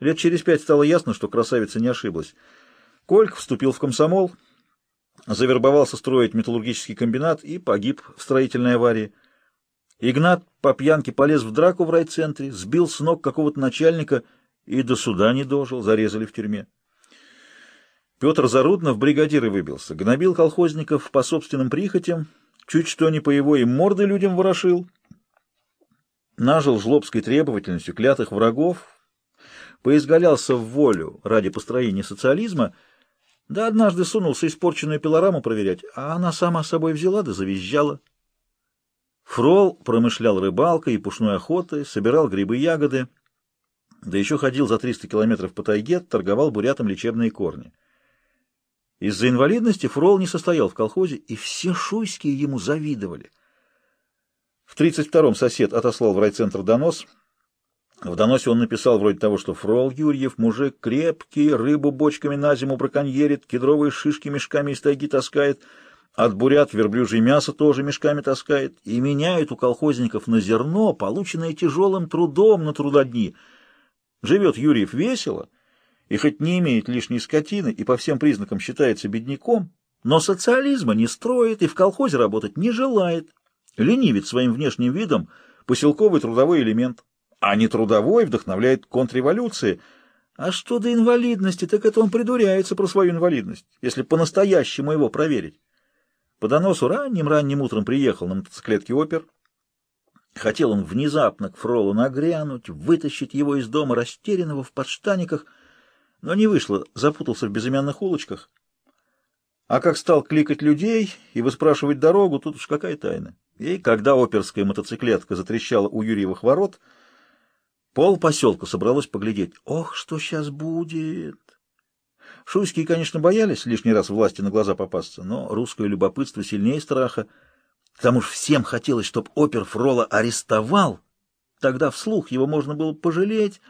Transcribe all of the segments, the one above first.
Лет через пять стало ясно, что красавица не ошиблась. Кольк вступил в комсомол, завербовался строить металлургический комбинат и погиб в строительной аварии. Игнат по пьянке полез в драку в райцентре, сбил с ног какого-то начальника и до суда не дожил, зарезали в тюрьме. Петр Заруднов бригадиры выбился, гнобил колхозников по собственным прихотям, чуть что не по его и морды людям ворошил. Нажил жлобской требовательностью клятых врагов, поизгалялся в волю ради построения социализма, да однажды сунулся испорченную пилораму проверять, а она сама собой взяла да завизжала. Фрол промышлял рыбалкой и пушной охотой, собирал грибы-ягоды, да еще ходил за 300 километров по тайге, торговал бурятам лечебные корни. Из-за инвалидности Фрол не состоял в колхозе, и все шуйские ему завидовали. В 32-м сосед отослал в райцентр донос. В доносе он написал вроде того, что Фрол Юрьев мужик крепкий, рыбу бочками на зиму браконьерит, кедровые шишки мешками из тайги таскает — от бурят верблюжье мясо тоже мешками таскает и меняет у колхозников на зерно, полученное тяжелым трудом на трудодни. Живет Юрьев весело и хоть не имеет лишней скотины и по всем признакам считается бедняком, но социализма не строит и в колхозе работать не желает. Ленивит своим внешним видом поселковый трудовой элемент, а не трудовой вдохновляет контрреволюции. А что до инвалидности, так это он придуряется про свою инвалидность, если по-настоящему его проверить. По доносу ранним-ранним утром приехал на мотоциклетке опер. Хотел он внезапно к Фролу нагрянуть, вытащить его из дома растерянного в подштаниках, но не вышло, запутался в безымянных улочках. А как стал кликать людей и выспрашивать дорогу, тут уж какая тайна. И когда оперская мотоциклетка затрещала у Юрьевых ворот, пол поселка собралось поглядеть. Ох, что сейчас будет! Шуйские, конечно, боялись лишний раз власти на глаза попасться, но русское любопытство сильнее страха. К тому же всем хотелось, чтобы опер Фрола арестовал. Тогда вслух его можно было пожалеть,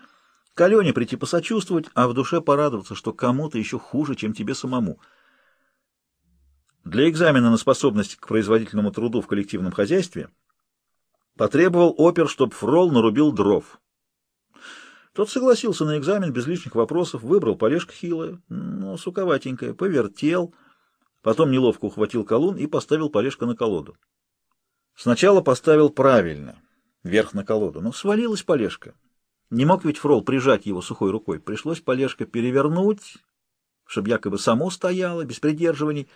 к Алене прийти посочувствовать, а в душе порадоваться, что кому-то еще хуже, чем тебе самому. Для экзамена на способность к производительному труду в коллективном хозяйстве потребовал опер, чтобы Фрол нарубил дров. Тот согласился на экзамен без лишних вопросов, выбрал полежка хилая, но суковатенькая, повертел, потом неловко ухватил колун и поставил полежка на колоду. Сначала поставил правильно, вверх на колоду, но свалилась полежка. Не мог ведь Фрол прижать его сухой рукой, пришлось полежка перевернуть, чтобы якобы само стояло, без придерживаний.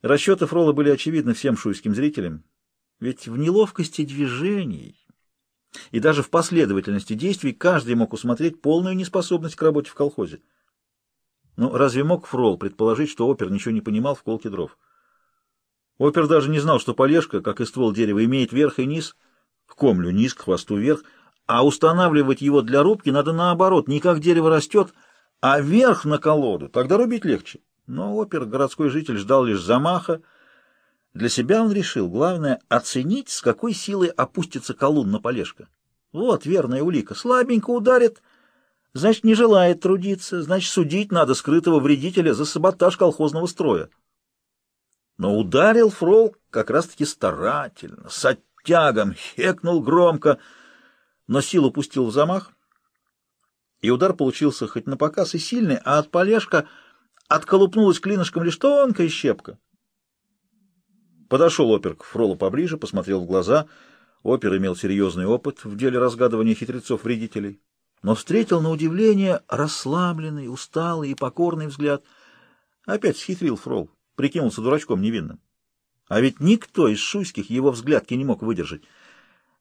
Расчеты Фрола были очевидны всем шуйским зрителям, ведь в неловкости движений и даже в последовательности действий каждый мог усмотреть полную неспособность к работе в колхозе. Но разве мог Фрол предположить, что опер ничего не понимал в колке дров? Опер даже не знал, что полежка, как и ствол дерева, имеет верх и низ, к комлю низ, к хвосту вверх, а устанавливать его для рубки надо наоборот, не как дерево растет, а вверх на колоду, тогда рубить легче. Но опер, городской житель, ждал лишь замаха, для себя он решил, главное, оценить, с какой силой опустится колун на полежка. Вот верная улика. Слабенько ударит, значит, не желает трудиться, значит, судить надо скрытого вредителя за саботаж колхозного строя. Но ударил Фрол как раз-таки старательно, с оттягом, хекнул громко, но силу пустил в замах, и удар получился хоть на показ и сильный, а от полежка отколупнулась клинышком лишь тонкая щепка. Подошел опер к Фролу поближе, посмотрел в глаза. Опер имел серьезный опыт в деле разгадывания хитрецов-вредителей, но встретил на удивление расслабленный, усталый и покорный взгляд. Опять схитрил Фрол, прикинулся дурачком невинным. А ведь никто из шуйских его взглядки не мог выдержать.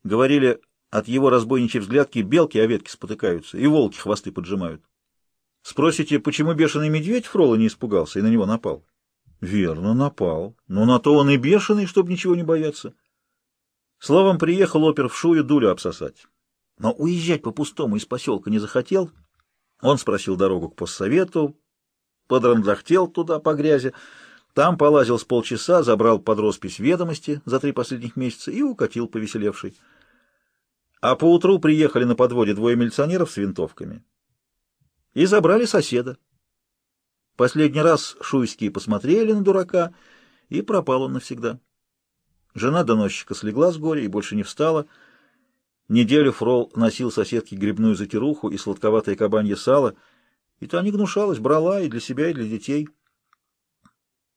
Говорили, от его разбойничьей взглядки белки о ветки спотыкаются, и волки хвосты поджимают. Спросите, почему бешеный медведь Фрола не испугался и на него напал? Верно, напал. Но на то он и бешеный, чтобы ничего не бояться. Словом, приехал опер в шую дулю обсосать. Но уезжать по-пустому из поселка не захотел. Он спросил дорогу к постсовету, подрандахтел туда по грязи, там полазил с полчаса, забрал под роспись ведомости за три последних месяца и укатил повеселевший. А поутру приехали на подводе двое милиционеров с винтовками и забрали соседа. Последний раз шуйские посмотрели на дурака, и пропал он навсегда. Жена доносчика слегла с горя и больше не встала. Неделю Фрол носил соседке грибную затируху и сладковатое кабанье сало, и та не гнушалась, брала и для себя, и для детей —